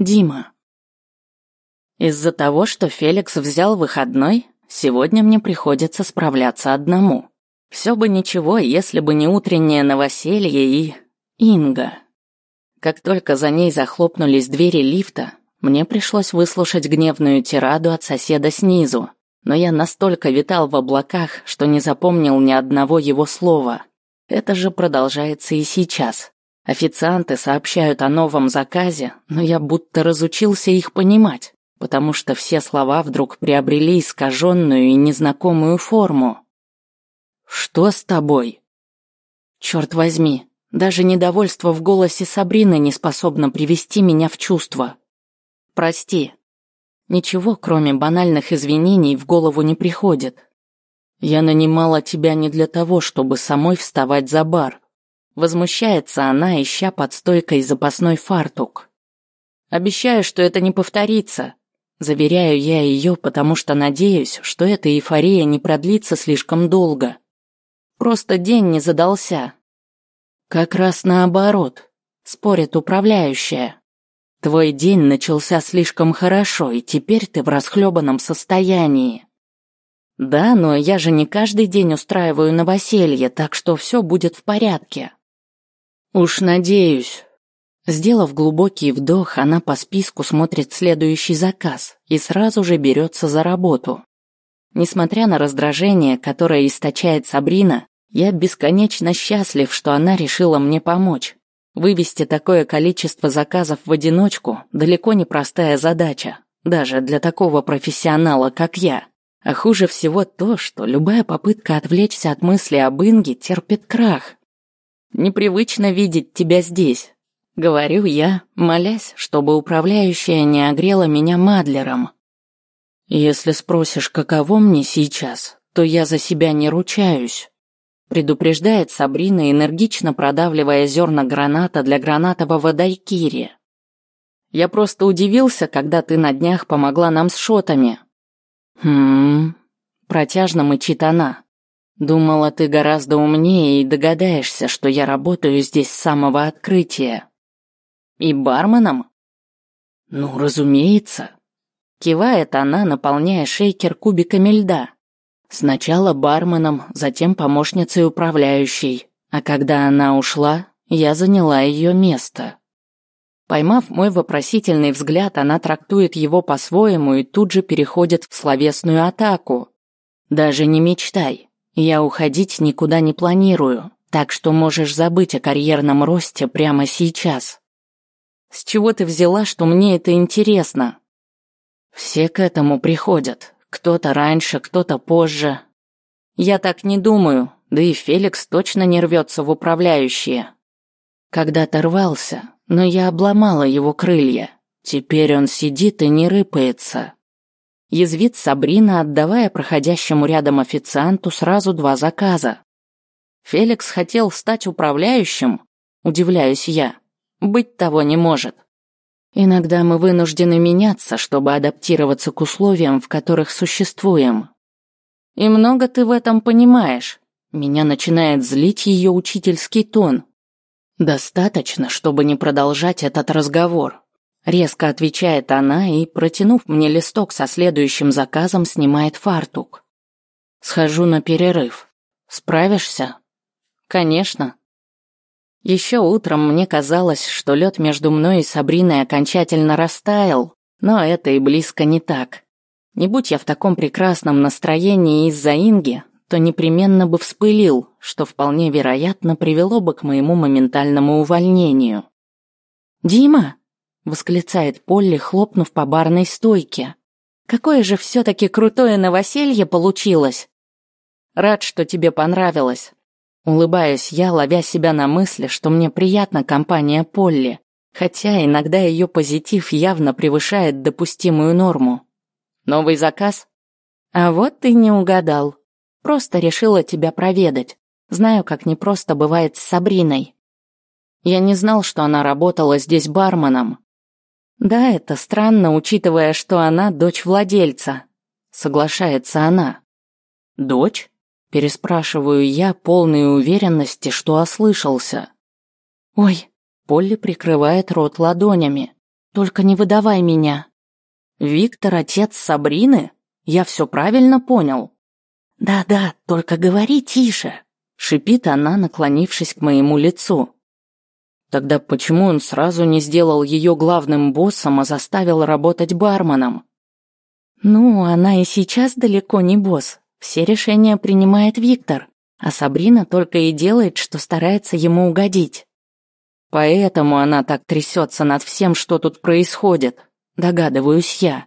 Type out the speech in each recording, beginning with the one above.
Дима. Из-за того, что Феликс взял выходной, сегодня мне приходится справляться одному. Все бы ничего, если бы не утреннее новоселье и... Инга. Как только за ней захлопнулись двери лифта, мне пришлось выслушать гневную тираду от соседа снизу, но я настолько витал в облаках, что не запомнил ни одного его слова. Это же продолжается и сейчас. Официанты сообщают о новом заказе, но я будто разучился их понимать, потому что все слова вдруг приобрели искаженную и незнакомую форму. «Что с тобой?» Черт возьми, даже недовольство в голосе Сабрины не способно привести меня в чувство. «Прости». Ничего, кроме банальных извинений, в голову не приходит. Я нанимала тебя не для того, чтобы самой вставать за бар. Возмущается она, ища под стойкой запасной фартук. Обещаю, что это не повторится. Заверяю я ее, потому что надеюсь, что эта эйфория не продлится слишком долго. Просто день не задался. Как раз наоборот, спорит управляющая. Твой день начался слишком хорошо, и теперь ты в расхлебанном состоянии. Да, но я же не каждый день устраиваю новоселье, так что все будет в порядке. Уж надеюсь. Сделав глубокий вдох, она по списку смотрит следующий заказ и сразу же берется за работу. Несмотря на раздражение, которое источает Сабрина, я бесконечно счастлив, что она решила мне помочь. Вывести такое количество заказов в одиночку далеко не простая задача, даже для такого профессионала, как я. А хуже всего то, что любая попытка отвлечься от мысли об Инге терпит крах. Непривычно видеть тебя здесь. Говорю я, молясь, чтобы управляющая не огрела меня Мадлером. Если спросишь, каково мне сейчас, то я за себя не ручаюсь. Предупреждает Сабрина, энергично продавливая зерна граната для гранатового дайкири. Я просто удивился, когда ты на днях помогла нам с шотами. Хм, протяжно мычит она. Думала, ты гораздо умнее и догадаешься, что я работаю здесь с самого открытия. И барменом? Ну, разумеется. Кивает она, наполняя шейкер кубиками льда. Сначала барменом, затем помощницей управляющей, а когда она ушла, я заняла ее место. Поймав мой вопросительный взгляд, она трактует его по-своему и тут же переходит в словесную атаку. Даже не мечтай, я уходить никуда не планирую, так что можешь забыть о карьерном росте прямо сейчас. С чего ты взяла, что мне это интересно? Все к этому приходят. Кто-то раньше, кто-то позже. Я так не думаю, да и Феликс точно не рвется в управляющие. Когда-то рвался, но я обломала его крылья. Теперь он сидит и не рыпается. Язвит Сабрина, отдавая проходящему рядом официанту сразу два заказа. Феликс хотел стать управляющим, удивляюсь я. Быть того не может. Иногда мы вынуждены меняться, чтобы адаптироваться к условиям, в которых существуем. И много ты в этом понимаешь. Меня начинает злить ее учительский тон. Достаточно, чтобы не продолжать этот разговор. Резко отвечает она и, протянув мне листок со следующим заказом, снимает фартук. Схожу на перерыв. Справишься? Конечно. Еще утром мне казалось, что лед между мной и Сабриной окончательно растаял, но это и близко не так. Не будь я в таком прекрасном настроении из-за Инги, то непременно бы вспылил, что вполне вероятно привело бы к моему моментальному увольнению. «Дима!» Восклицает Полли, хлопнув по барной стойке. Какое же все-таки крутое новоселье получилось! Рад, что тебе понравилось. Улыбаюсь я, ловя себя на мысли, что мне приятна компания Полли, хотя иногда ее позитив явно превышает допустимую норму. Новый заказ? А вот ты не угадал. Просто решила тебя проведать. Знаю, как непросто бывает с Сабриной. Я не знал, что она работала здесь барменом, да, это странно, учитывая, что она дочь владельца. Соглашается она. Дочь? Переспрашиваю я, полной уверенности, что ослышался. Ой, Полли прикрывает рот ладонями. только не выдавай меня». «Виктор отец Сабрины? Я все правильно понял?» «Да-да, только говори тише», — шипит она, наклонившись к моему лицу. Тогда почему он сразу не сделал ее главным боссом, а заставил работать барменом? Ну, она и сейчас далеко не босс. Все решения принимает Виктор, а Сабрина только и делает, что старается ему угодить. Поэтому она так трясется над всем, что тут происходит, догадываюсь я.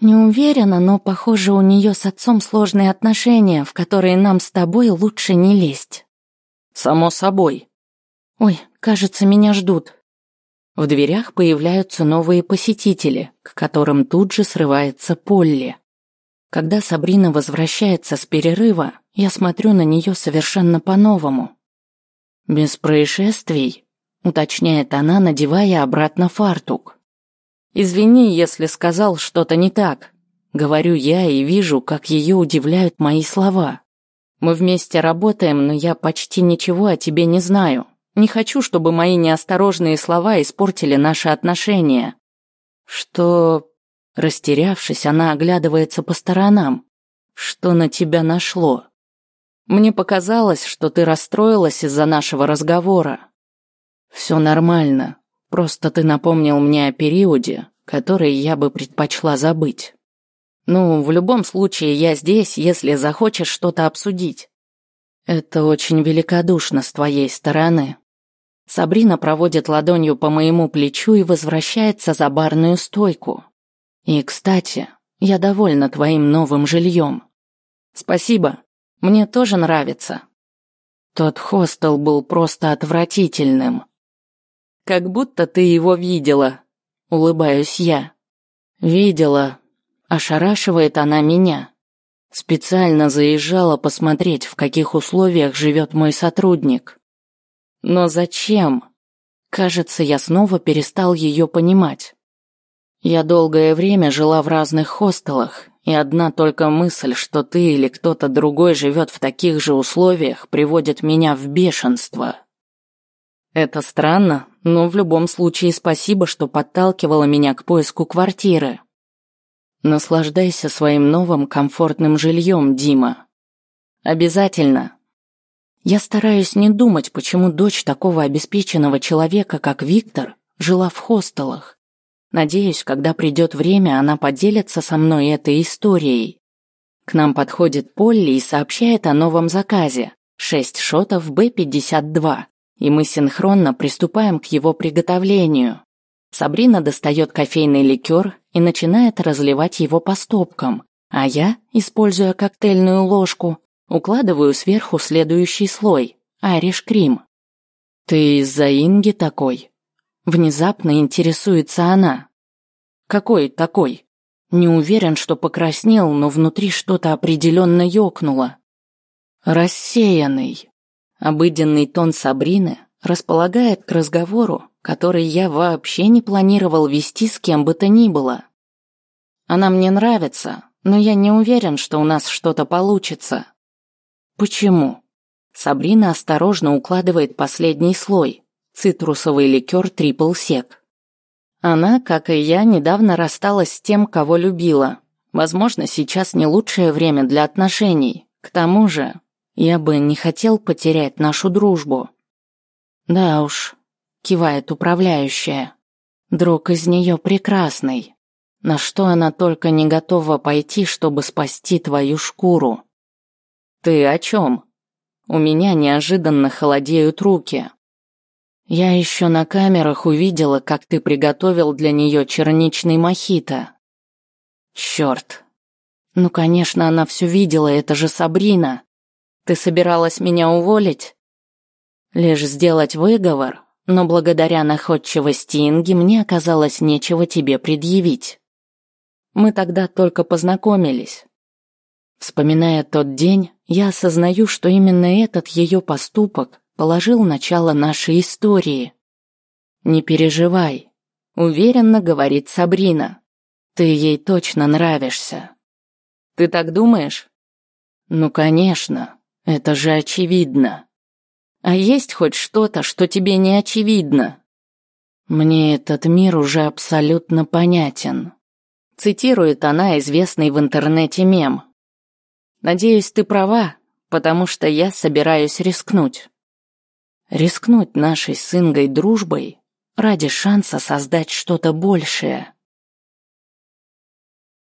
Не уверена, но, похоже, у нее с отцом сложные отношения, в которые нам с тобой лучше не лезть. Само собой. Ой, кажется, меня ждут. В дверях появляются новые посетители, к которым тут же срывается Полли. Когда Сабрина возвращается с перерыва, я смотрю на нее совершенно по-новому. «Без происшествий», — уточняет она, надевая обратно фартук. «Извини, если сказал что-то не так», — говорю я и вижу, как ее удивляют мои слова. «Мы вместе работаем, но я почти ничего о тебе не знаю. Не хочу, чтобы мои неосторожные слова испортили наши отношения». «Что...» Растерявшись, она оглядывается по сторонам. «Что на тебя нашло?» «Мне показалось, что ты расстроилась из-за нашего разговора». «Все нормально. Просто ты напомнил мне о периоде, который я бы предпочла забыть. Ну, в любом случае, я здесь, если захочешь что-то обсудить. Это очень великодушно с твоей стороны. Сабрина проводит ладонью по моему плечу и возвращается за барную стойку. И, кстати, я довольна твоим новым жильем. Спасибо. Мне тоже нравится. Тот хостел был просто отвратительным. Как будто ты его видела. Улыбаюсь я. Видела. Ошарашивает она меня. Специально заезжала посмотреть, в каких условиях живет мой сотрудник. Но зачем? Кажется, я снова перестал ее понимать. Я долгое время жила в разных хостелах, и одна только мысль, что ты или кто-то другой живет в таких же условиях, приводит меня в бешенство. Это странно, но в любом случае спасибо, что подталкивала меня к поиску квартиры. Наслаждайся своим новым комфортным жильем, Дима. Обязательно. Я стараюсь не думать, почему дочь такого обеспеченного человека, как Виктор, жила в хостелах. Надеюсь, когда придет время, она поделится со мной этой историей. К нам подходит Полли и сообщает о новом заказе. Шесть шотов Б-52 и мы синхронно приступаем к его приготовлению. Сабрина достает кофейный ликер и начинает разливать его по стопкам, а я, используя коктейльную ложку, укладываю сверху следующий слой – ариш-крим. «Ты из-за Инги такой?» Внезапно интересуется она. «Какой такой?» Не уверен, что покраснел, но внутри что-то определенно ёкнуло. «Рассеянный», Обыденный тон Сабрины располагает к разговору, который я вообще не планировал вести с кем бы то ни было. Она мне нравится, но я не уверен, что у нас что-то получится. Почему? Сабрина осторожно укладывает последний слой – цитрусовый ликер трипл сек. Она, как и я, недавно рассталась с тем, кого любила. Возможно, сейчас не лучшее время для отношений. К тому же, я бы не хотел потерять нашу дружбу. Да уж, кивает управляющая. Друг из нее прекрасный. На что она только не готова пойти, чтобы спасти твою шкуру. Ты о чем? У меня неожиданно холодеют руки. Я еще на камерах увидела, как ты приготовил для нее черничный мохито. Черт. Ну, конечно, она все видела, это же Сабрина. Ты собиралась меня уволить? Лишь сделать выговор, но благодаря находчивости Инги мне оказалось нечего тебе предъявить. Мы тогда только познакомились. Вспоминая тот день, я осознаю, что именно этот ее поступок положил начало нашей истории. Не переживай, уверенно говорит Сабрина. Ты ей точно нравишься. Ты так думаешь? Ну, конечно. Это же очевидно. А есть хоть что-то, что тебе не очевидно? Мне этот мир уже абсолютно понятен. Цитирует она известный в интернете мем. Надеюсь, ты права, потому что я собираюсь рискнуть. Рискнуть нашей с Ингой дружбой ради шанса создать что-то большее.